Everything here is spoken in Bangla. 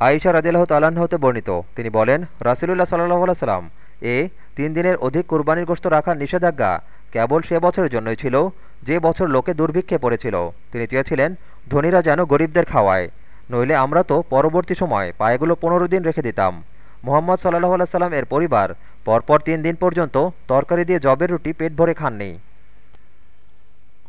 আয়েশা রাজিল্লাহ তাল্লাহ্ন হতে বর্ণিত। তিনি বলেন, রাসিলুল্লাহ সাল্লাহ সাল্লাম এ তিন দিনের অধিক কুরবানির গোস্ত রাখার নিষেধাজ্ঞা কেবল সে বছরের জন্যই ছিল যে বছর লোকে দুর্ভিক্ষে পড়েছিল। তিনি চেয়েছিলেন, ধনীরা যেন গরিবদের খাওয়ায়, নইলে আমরা তো পরবর্তী সময় পায়েগুলো পনেরো দিন রেখে দিতাম। মোহাম্মদ সাল্লাহ সাল্লাম এর পরিবার পরপর তিন দিন পর্যন্ত তরকারি দিয়ে জবের রুটি পেট ভরে খাননি।